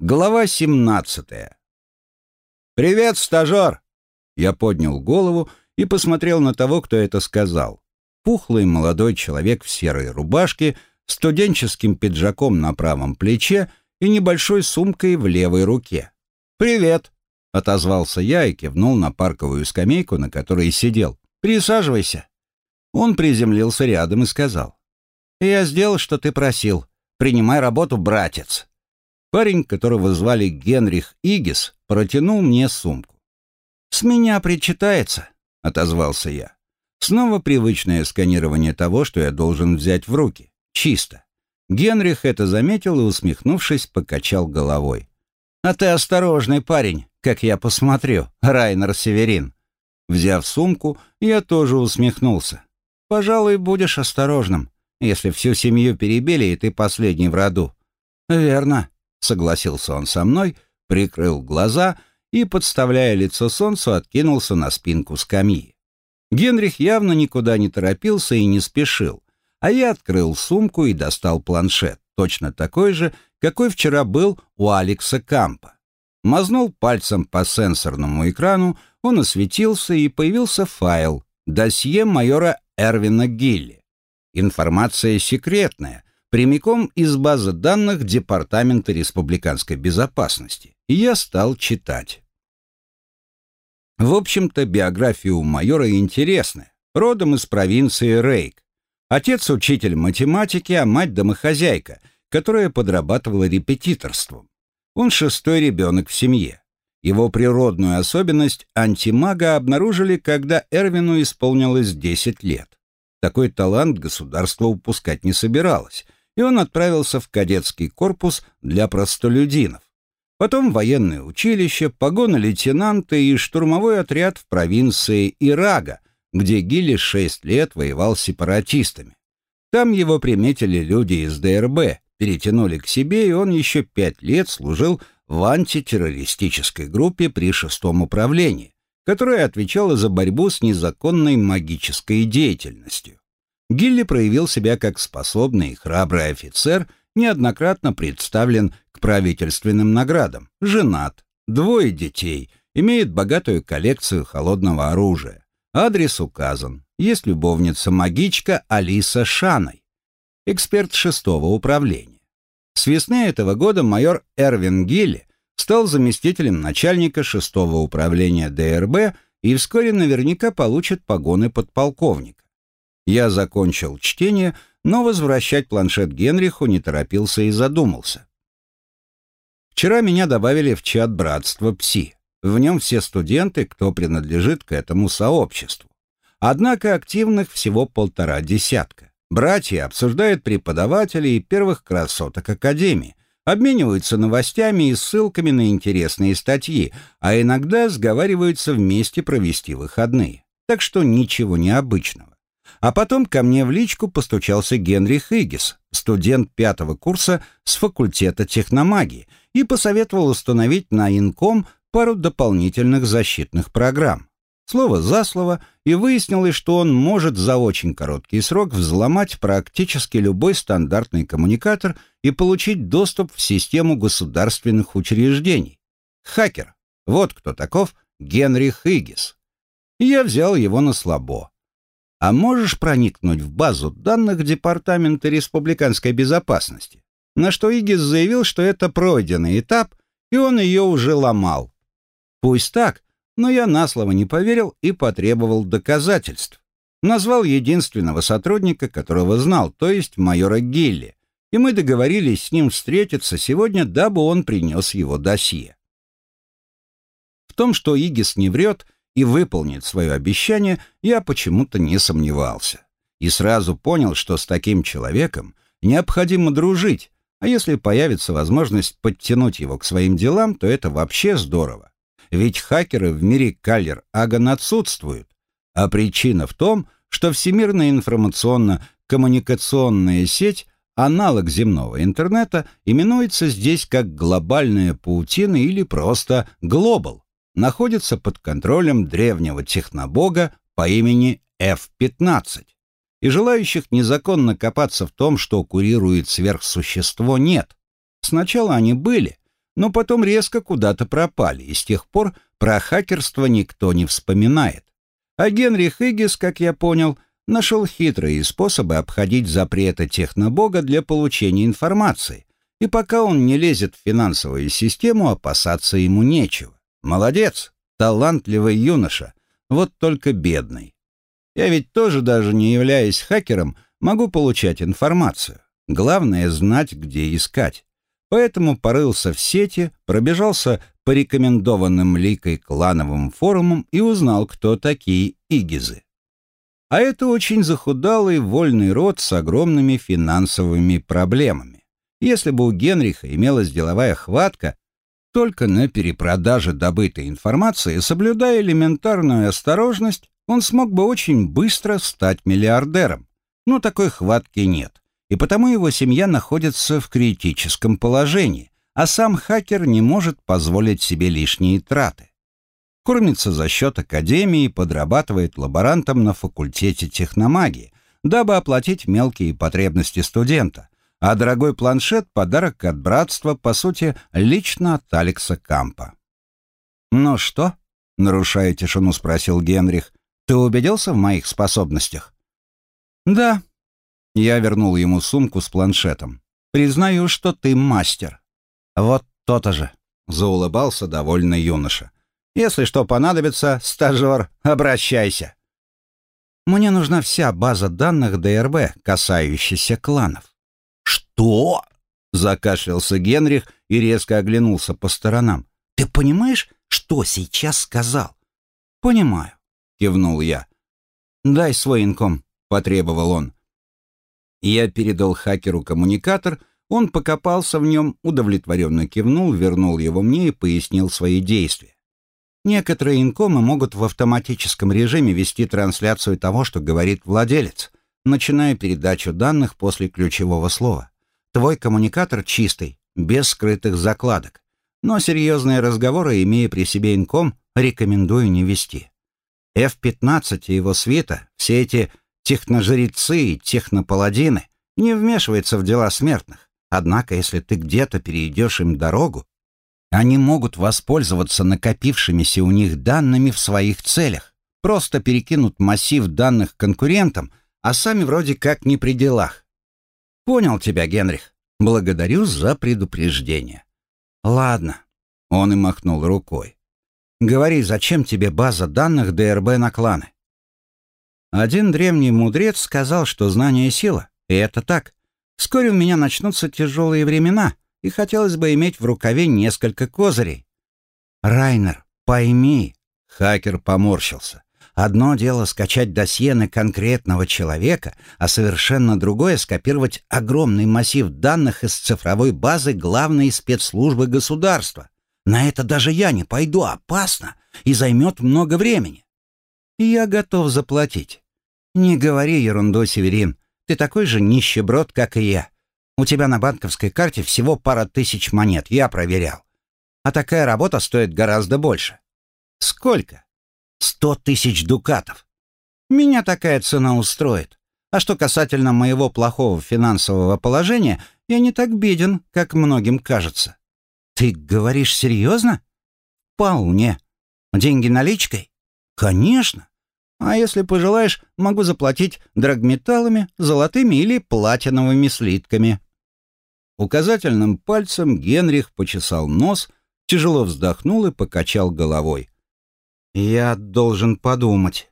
Глава 17. «Привет, стажер!» Я поднял голову и посмотрел на того, кто это сказал. Пухлый молодой человек в серой рубашке, студенческим пиджаком на правом плече и небольшой сумкой в левой руке. «Привет!» — отозвался я и кивнул на парковую скамейку, на которой сидел. «Присаживайся!» Он приземлился рядом и сказал. «Я сделал, что ты просил. Принимай работу, братец!» Парень, которого звали Генрих Игис, протянул мне сумку. «С меня причитается», — отозвался я. Снова привычное сканирование того, что я должен взять в руки. Чисто. Генрих это заметил и, усмехнувшись, покачал головой. «А ты осторожный парень, как я посмотрю, Райнер Северин». Взяв сумку, я тоже усмехнулся. «Пожалуй, будешь осторожным, если всю семью перебили, и ты последний в роду». «Верно», — согласился он со мной, прикрыл глаза и, подставляя лицо солнцу, откинулся на спинку скамьи. Генрих явно никуда не торопился и не спешил, а я открыл сумку и достал планшет, точно такой же, какой вчера был у Алекса Кампа. Мазнул пальцем по сенсорному экрану, он осветился и появился файл «Досье майора Эрвина Гилли». Информация секретная, прямиком из базы данных Департамента республиканской безопасности, и я стал читать. В общем-то, биография у майора интересная, родом из провинции Рейк. Отец — учитель математики, а мать — домохозяйка, которая подрабатывала репетиторством. Он шестой ребенок в семье. Его природную особенность антимага обнаружили, когда Эрвину исполнилось 10 лет. Такой талант государство упускать не собиралось — и он отправился в кадетский корпус для простолюдинов. Потом военное училище, погоны лейтенанта и штурмовой отряд в провинции Ирага, где Гилли шесть лет воевал с сепаратистами. Там его приметили люди из ДРБ, перетянули к себе, и он еще пять лет служил в антитеррористической группе при шестом управлении, которая отвечала за борьбу с незаконной магической деятельностью. Гилли проявил себя как способный и храбрый офицер, неоднократно представлен к правительственным наградам, женат, двое детей, имеет богатую коллекцию холодного оружия. Адрес указан. Есть любовница-магичка Алиса Шаной, эксперт шестого управления. С весны этого года майор Эрвин Гилли стал заместителем начальника шестого управления ДРБ и вскоре наверняка получит погоны подполковника. Я закончил чтение, но возвращать планшет Генриху не торопился и задумался. Вчера меня добавили в чат братства ПСИ. В нем все студенты, кто принадлежит к этому сообществу. Однако активных всего полтора десятка. Братья обсуждают преподавателей и первых красоток Академии, обмениваются новостями и ссылками на интересные статьи, а иногда сговариваются вместе провести выходные. Так что ничего необычного. А потом ко мне в личку постучался Генри Хиггис, студент пятого курса с факультета техномагии, и посоветовал установить на Инком пару дополнительных защитных программ. Слово за слово, и выяснилось, что он может за очень короткий срок взломать практически любой стандартный коммуникатор и получить доступ в систему государственных учреждений. Хакер. Вот кто таков Генри Хиггис. я взял его на слабо. А можешь проникнуть в базу данных Департамента республиканской безопасности? На что Игис заявил, что это пройденный этап, и он ее уже ломал. Пусть так, но я на слово не поверил и потребовал доказательств. Назвал единственного сотрудника, которого знал, то есть майора Гилли, и мы договорились с ним встретиться сегодня, дабы он принес его досье. В том, что Игис не врет, и выполнит свое обещание, я почему-то не сомневался. И сразу понял, что с таким человеком необходимо дружить, а если появится возможность подтянуть его к своим делам, то это вообще здорово. Ведь хакеры в мире Каллер Аган отсутствуют. А причина в том, что Всемирная информационно-коммуникационная сеть, аналог земного интернета, именуется здесь как глобальная паутина или просто глобал находится под контролем древнего технобога по имени F-15. И желающих незаконно копаться в том, что курирует сверхсущество, нет. Сначала они были, но потом резко куда-то пропали, и с тех пор про хакерство никто не вспоминает. А Генрих Игис, как я понял, нашел хитрые способы обходить запреты технобога для получения информации, и пока он не лезет в финансовую систему, опасаться ему нечего. Молодец, талантливый юноша, вот только бедный. Я ведь тоже, даже не являясь хакером, могу получать информацию. Главное — знать, где искать. Поэтому порылся в сети, пробежался по рекомендованным ликой клановым форумам и узнал, кто такие игизы. А это очень захудалый вольный род с огромными финансовыми проблемами. Если бы у Генриха имелась деловая хватка, только на перепродаже добытой информации, соблюдая элементарную осторожность, он смог бы очень быстро стать миллиардером. Но такой хватки нет, и потому его семья находится в критическом положении, а сам хакер не может позволить себе лишние траты. Кормится за счет академии подрабатывает лаборантом на факультете техномагии, дабы оплатить мелкие потребности студента, а дорогой планшет — подарок от братства, по сути, лично от Алекса Кампа. «Ну что?» — нарушая тишину, спросил Генрих. Ты убедился в моих способностях? Да. Я вернул ему сумку с планшетом. Признаю, что ты мастер. Вот то-то же. Заулыбался довольный юноша. Если что понадобится, стажер, обращайся. Мне нужна вся база данных ДРБ, касающаяся кланов. Что? Закашлялся Генрих и резко оглянулся по сторонам. Ты понимаешь, что сейчас сказал? Понимаю. — кивнул я. «Дай свой инком», — потребовал он. Я передал хакеру коммуникатор, он покопался в нем, удовлетворенно кивнул, вернул его мне и пояснил свои действия. Некоторые инкомы могут в автоматическом режиме вести трансляцию того, что говорит владелец, начиная передачу данных после ключевого слова. Твой коммуникатор чистый, без скрытых закладок. Но серьезные разговоры, имея при себе инком, рекомендую не вести. F-15 и его свита, все эти техножрецы и технопаладины, не вмешиваются в дела смертных. Однако, если ты где-то перейдешь им дорогу, они могут воспользоваться накопившимися у них данными в своих целях, просто перекинут массив данных конкурентам, а сами вроде как не при делах. Понял тебя, Генрих. Благодарю за предупреждение. Ладно. Он и махнул рукой. Говори, зачем тебе база данных ДРБ на кланы? Один древний мудрец сказал, что знание — сила, и это так. Вскоре у меня начнутся тяжелые времена, и хотелось бы иметь в рукаве несколько козырей. Райнер, пойми, хакер поморщился. Одно дело скачать досье на конкретного человека, а совершенно другое — скопировать огромный массив данных из цифровой базы главной спецслужбы государства. На это даже я не пойду, опасно и займет много времени. Я готов заплатить. Не говори ерунду, Северин. Ты такой же нищеброд, как и я. У тебя на банковской карте всего пара тысяч монет, я проверял. А такая работа стоит гораздо больше. Сколько? Сто тысяч дукатов. Меня такая цена устроит. А что касательно моего плохого финансового положения, я не так беден, как многим кажется. «Ты говоришь серьезно?» «Вполне. Деньги наличкой?» «Конечно. А если пожелаешь, могу заплатить драгметаллами, золотыми или платиновыми слитками». Указательным пальцем Генрих почесал нос, тяжело вздохнул и покачал головой. «Я должен подумать.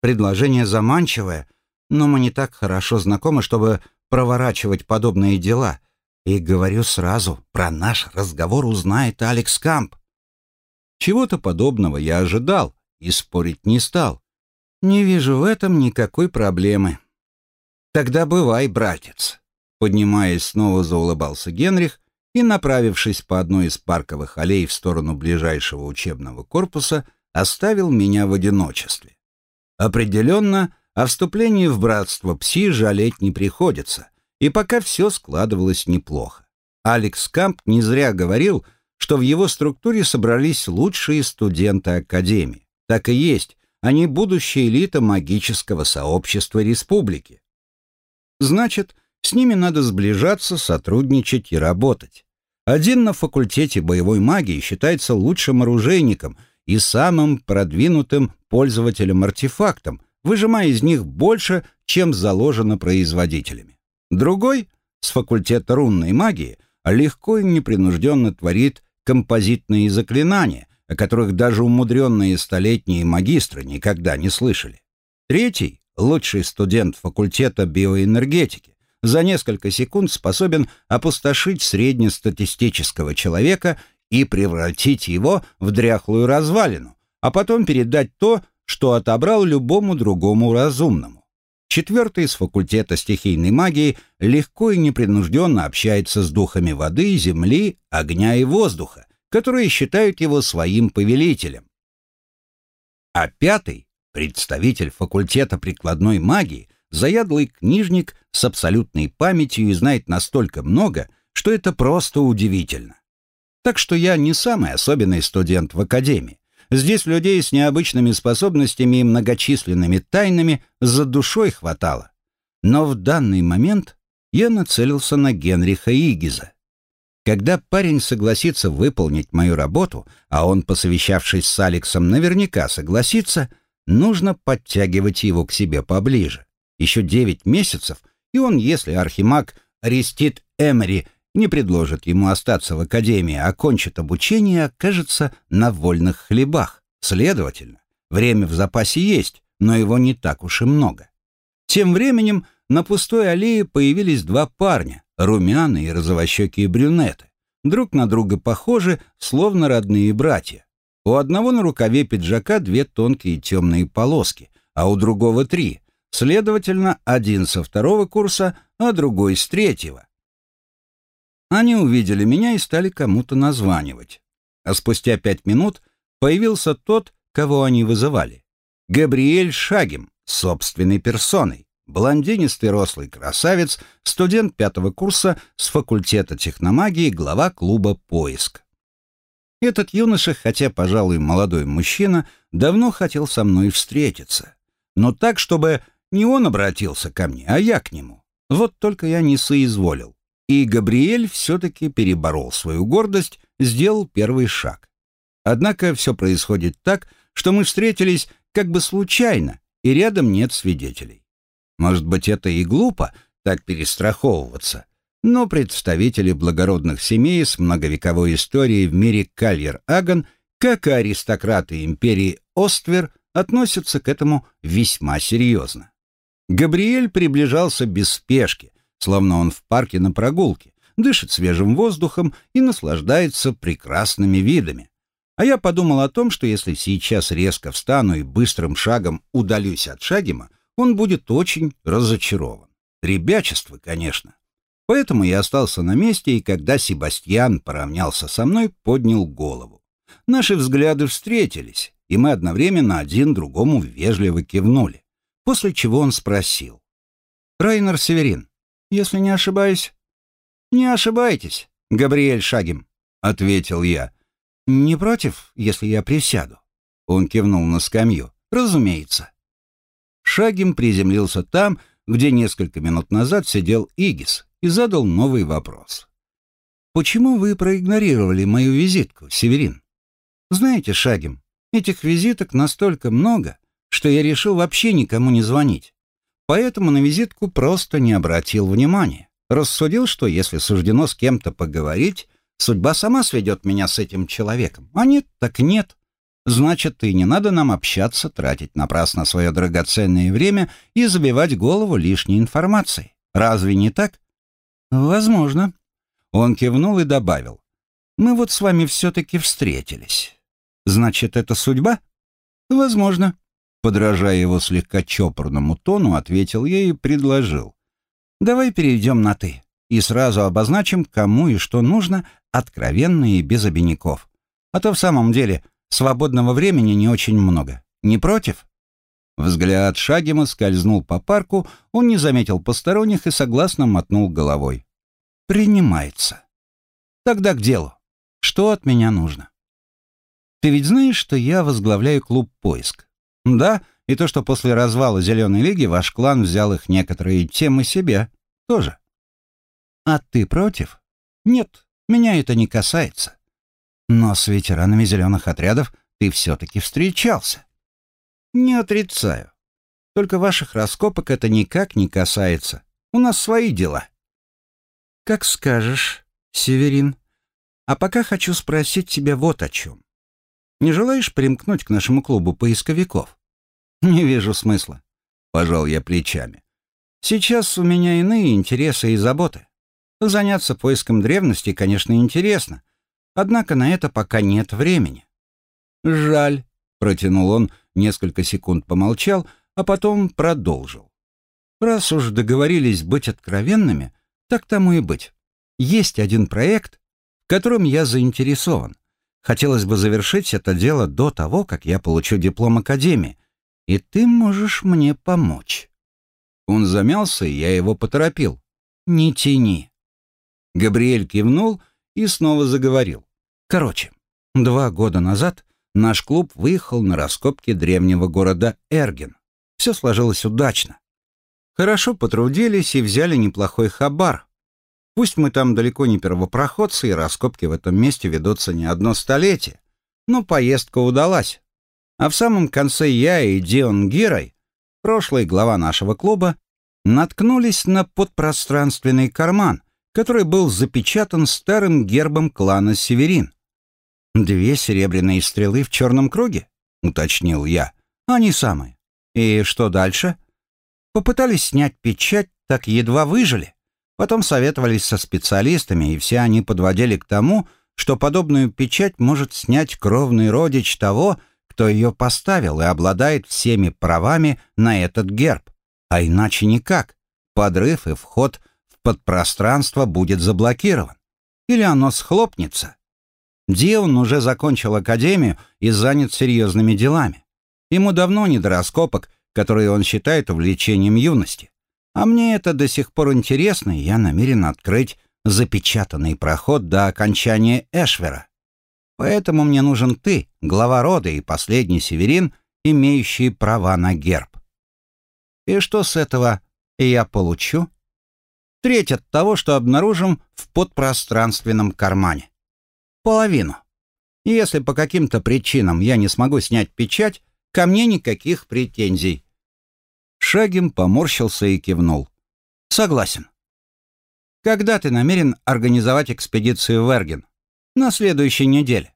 Предложение заманчивое, но мы не так хорошо знакомы, чтобы проворачивать подобные дела. И говорю сразу, про наш разговор узнает Алекс Камп. Чего-то подобного я ожидал и спорить не стал. Не вижу в этом никакой проблемы. Тогда бывай, братец. Поднимаясь, снова заулыбался Генрих и, направившись по одной из парковых аллей в сторону ближайшего учебного корпуса, оставил меня в одиночестве. Определенно, о вступлении в братство пси жалеть не приходится — и пока все складывалось неплохо. Алекс Камп не зря говорил, что в его структуре собрались лучшие студенты Академии. Так и есть, они будущая элита магического сообщества республики. Значит, с ними надо сближаться, сотрудничать и работать. Один на факультете боевой магии считается лучшим оружейником и самым продвинутым пользователем-артефактом, выжимая из них больше, чем заложено производителями. Другой, с факультета рунной магии, легко и непринужденно творит композитные заклинания, о которых даже умудренные столетние магистры никогда не слышали. Третий, лучший студент факультета биоэнергетики, за несколько секунд способен опустошить среднестатистического человека и превратить его в дряхлую развалину, а потом передать то, что отобрал любому другому разумному. Четвертый с факультета стихийной магии легко и непринужденно общается с духами воды, земли, огня и воздуха, которые считают его своим повелителем. А пятый, представитель факультета прикладной магии, заядлый книжник с абсолютной памятью и знает настолько много, что это просто удивительно. Так что я не самый особенный студент в академии. Здесь людей с необычными способностями и многочисленными тайнами за душой хватало. Но в данный момент я нацелился на Генриха Игиза. Когда парень согласится выполнить мою работу, а он, посовещавшись с Алексом, наверняка согласится, нужно подтягивать его к себе поближе. Еще девять месяцев, и он, если архимаг Арестит Эмери не предложит ему остаться в академии, а обучение, окажется на вольных хлебах. Следовательно, время в запасе есть, но его не так уж и много. Тем временем на пустой аллее появились два парня, румяные и розовощекие брюнеты, друг на друга похожи, словно родные братья. У одного на рукаве пиджака две тонкие темные полоски, а у другого три. Следовательно, один со второго курса, а другой с третьего. Они увидели меня и стали кому-то названивать. А спустя пять минут появился тот, кого они вызывали. Габриэль Шагим, собственной персоной, блондинистый рослый красавец, студент пятого курса с факультета техномагии, глава клуба «Поиск». Этот юноша, хотя, пожалуй, молодой мужчина, давно хотел со мной встретиться. Но так, чтобы не он обратился ко мне, а я к нему. Вот только я не соизволил. И Габриэль все-таки переборол свою гордость, сделал первый шаг. Однако все происходит так, что мы встретились как бы случайно, и рядом нет свидетелей. Может быть, это и глупо, так перестраховываться, но представители благородных семей с многовековой историей в мире Кальер-Аган, как и аристократы империи Оствер, относятся к этому весьма серьезно. Габриэль приближался без спешки, словно он в парке на прогулке, дышит свежим воздухом и наслаждается прекрасными видами. А я подумал о том, что если сейчас резко встану и быстрым шагом удалюсь от Шагима, он будет очень разочарован. Ребячество, конечно. Поэтому я остался на месте, и когда Себастьян поравнялся со мной, поднял голову. Наши взгляды встретились, и мы одновременно один другому вежливо кивнули, после чего он спросил. «Райнер Северин, если не ошибаюсь». «Не ошибаетесь, Габриэль Шагим», — ответил я. «Не против, если я присяду?» Он кивнул на скамью. «Разумеется». Шагим приземлился там, где несколько минут назад сидел Игис, и задал новый вопрос. «Почему вы проигнорировали мою визитку, Северин?» «Знаете, Шагим, этих визиток настолько много, что я решил вообще никому не звонить. Поэтому на визитку просто не обратил внимания. Рассудил, что если суждено с кем-то поговорить, судьба сама сведет меня с этим человеком. А нет, так нет. Значит, и не надо нам общаться, тратить напрасно свое драгоценное время и забивать голову лишней информацией. Разве не так? Возможно. Он кивнул и добавил. Мы вот с вами все-таки встретились. Значит, это судьба? Возможно. Подражая его слегка чопорному тону, ответил я и предложил. «Давай перейдем на «ты» и сразу обозначим, кому и что нужно, откровенно и без обиняков. А то в самом деле свободного времени не очень много. Не против?» Взгляд Шагима скользнул по парку, он не заметил посторонних и согласно мотнул головой. «Принимается. Тогда к делу. Что от меня нужно?» «Ты ведь знаешь, что я возглавляю клуб «Поиск»?» Да, и то, что после развала Зеленой Лиги ваш клан взял их некоторые темы себе, тоже. А ты против? Нет, меня это не касается. Но с ветеранами зеленых отрядов ты все-таки встречался. Не отрицаю. Только ваших раскопок это никак не касается. У нас свои дела. Как скажешь, Северин. А пока хочу спросить тебя вот о чем. Не желаешь примкнуть к нашему клубу поисковиков? Не вижу смысла. Пожал я плечами. Сейчас у меня иные интересы и заботы. Заняться поиском древности, конечно, интересно, однако на это пока нет времени. «Жаль», — протянул он, несколько секунд помолчал, а потом продолжил. «Раз уж договорились быть откровенными, так тому и быть. Есть один проект, в котором я заинтересован. Хотелось бы завершить это дело до того, как я получу диплом Академии, и ты можешь мне помочь». Он замялся, и я его поторопил. «Не тяни. Габриэль кивнул и снова заговорил. Короче, два года назад наш клуб выехал на раскопки древнего города Эрген. Все сложилось удачно. Хорошо потрудились и взяли неплохой хабар. Пусть мы там далеко не первопроходцы, и раскопки в этом месте ведутся не одно столетие, но поездка удалась. А в самом конце я и Дион Гирой, прошлый глава нашего клуба, наткнулись на подпространственный карман, который был запечатан старым гербом клана Северин. «Две серебряные стрелы в черном круге?» — уточнил я. «Они самые. И что дальше?» Попытались снять печать, так едва выжили. Потом советовались со специалистами, и все они подводили к тому, что подобную печать может снять кровный родич того, кто ее поставил и обладает всеми правами на этот герб. А иначе никак. Подрыв и вход подпространство будет заблокирован. Или оно схлопнется. Дион уже закончил академию и занят серьезными делами. Ему давно не до раскопок, которые он считает увлечением юности. А мне это до сих пор интересно, и я намерен открыть запечатанный проход до окончания Эшвера. Поэтому мне нужен ты, глава рода и последний северин, имеющий права на герб. И что с этого я получу? треть от того, что обнаружим в подпространственном кармане. Половину. И если по каким-то причинам я не смогу снять печать, ко мне никаких претензий. Шагим поморщился и кивнул. Согласен. Когда ты намерен организовать экспедицию в Эрген? На следующей неделе.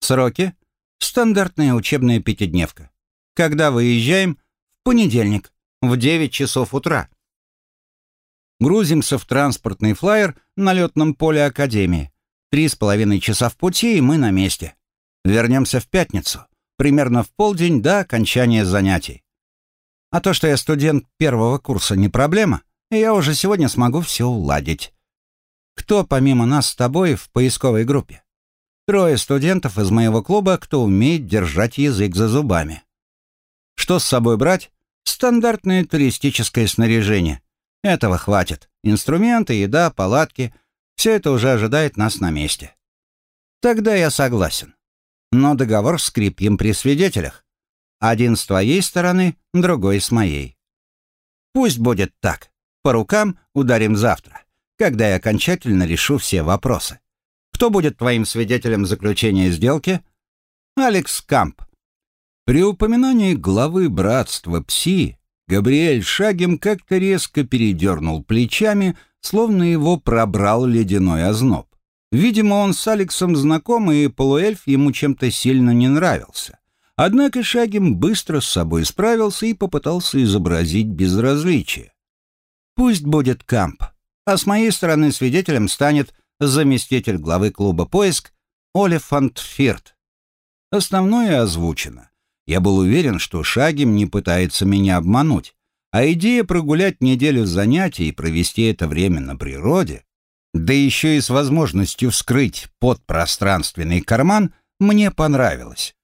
Сроки? Стандартная учебная пятидневка. Когда выезжаем? В понедельник, в 9 часов утра грузимся в транспортный флайер на летном поле Академии. Три с половиной часа в пути, и мы на месте. Вернемся в пятницу, примерно в полдень до окончания занятий. А то, что я студент первого курса, не проблема, и я уже сегодня смогу все уладить. Кто помимо нас с тобой в поисковой группе? Трое студентов из моего клуба, кто умеет держать язык за зубами. Что с собой брать? Стандартное туристическое снаряжение. Этого хватит. Инструменты, еда, палатки — все это уже ожидает нас на месте. Тогда я согласен. Но договор скрепим при свидетелях. Один с твоей стороны, другой с моей. Пусть будет так. По рукам ударим завтра, когда я окончательно решу все вопросы. Кто будет твоим свидетелем заключения сделки? Алекс Камп. При упоминании главы братства ПСИ Габриэль шагем как-то резко передернул плечами, словно его пробрал ледяной озноб. Видимо, он с Алексом знаком, и полуэльф ему чем-то сильно не нравился. Однако Шагим быстро с собой справился и попытался изобразить безразличие. «Пусть будет Камп, а с моей стороны свидетелем станет заместитель главы клуба «Поиск» Олефант Фирт. Основное озвучено. Я был уверен, что Шагим не пытается меня обмануть, а идея прогулять неделю занятий и провести это время на природе, да еще и с возможностью вскрыть подпространственный карман, мне понравилась.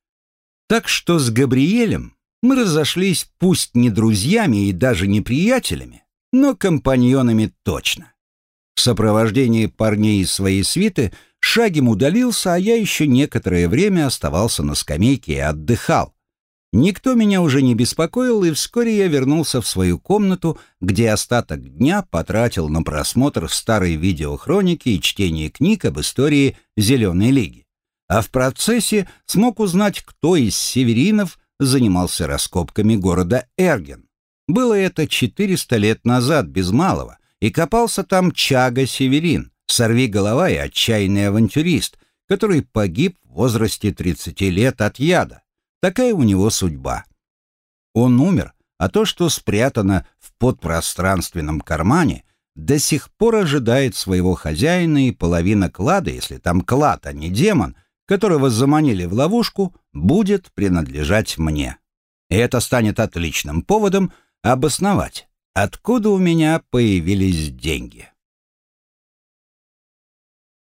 Так что с Габриэлем мы разошлись пусть не друзьями и даже не приятелями, но компаньонами точно. В сопровождении парней из своей свиты Шагим удалился, а я еще некоторое время оставался на скамейке и отдыхал, Никто меня уже не беспокоил, и вскоре я вернулся в свою комнату, где остаток дня потратил на просмотр старой видеохроники и чтение книг об истории Зеленой Лиги. А в процессе смог узнать, кто из северинов занимался раскопками города Эрген. Было это 400 лет назад, без малого, и копался там Чага Северин, сорви голова и отчаянный авантюрист, который погиб в возрасте 30 лет от яда. Такая у него судьба. Он умер, а то, что спрятано в подпространственном кармане, до сих пор ожидает своего хозяина, и половина клада, если там клад, а не демон, которого заманили в ловушку, будет принадлежать мне. И это станет отличным поводом обосновать, откуда у меня появились деньги.